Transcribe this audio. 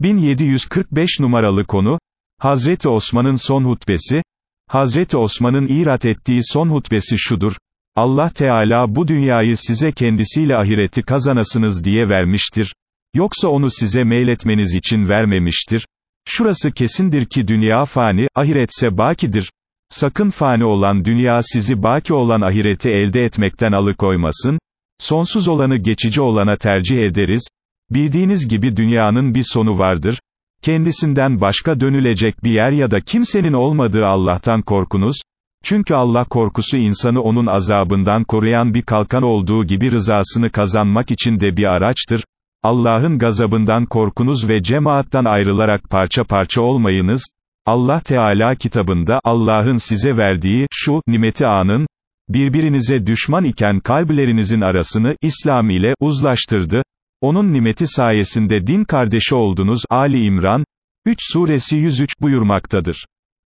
1745 numaralı konu, Hazreti Osman'ın son hutbesi, Hazreti Osman'ın irat ettiği son hutbesi şudur, Allah Teala bu dünyayı size kendisiyle ahireti kazanasınız diye vermiştir. Yoksa onu size meyletmeniz için vermemiştir. Şurası kesindir ki dünya fani, ahiretse bakidir. Sakın fani olan dünya sizi baki olan ahireti elde etmekten alıkoymasın. Sonsuz olanı geçici olana tercih ederiz. Bildiğiniz gibi dünyanın bir sonu vardır. Kendisinden başka dönülecek bir yer ya da kimsenin olmadığı Allah'tan korkunuz. Çünkü Allah korkusu insanı onun azabından koruyan bir kalkan olduğu gibi rızasını kazanmak için de bir araçtır. Allah'ın gazabından korkunuz ve cemaattan ayrılarak parça parça olmayınız. Allah Teala kitabında, Allah'ın size verdiği, şu, nimeti anın, birbirinize düşman iken kalplerinizin arasını, İslam ile, uzlaştırdı. Onun nimeti sayesinde din kardeşi oldunuz, Ali İmran, 3 suresi 103 buyurmaktadır.